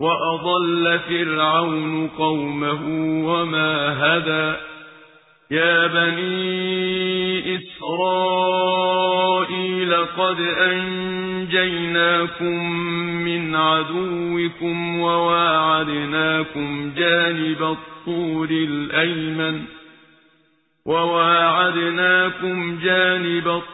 وَأَضَلَّ فِرْعَوْنُ قَوْمَهُ وَمَا هَدَىٰ يَا بَنِي إِسْرَائِيلَ قَدْ أَنجَيْنَاكُم مِّنْ عَدُوِّكُمْ وَوَاعَدْنَاكُمْ جَانِبَ الطُّورِ الْأَيْمَنَ وَوَاعَدْنَاكُمْ جَانِبَ الطُّورِ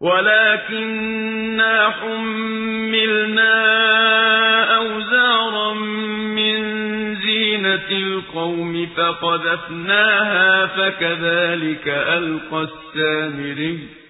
ولكننا حملنا أوزارا من زينة القوم فقذفناها فكذلك ألقى السامري.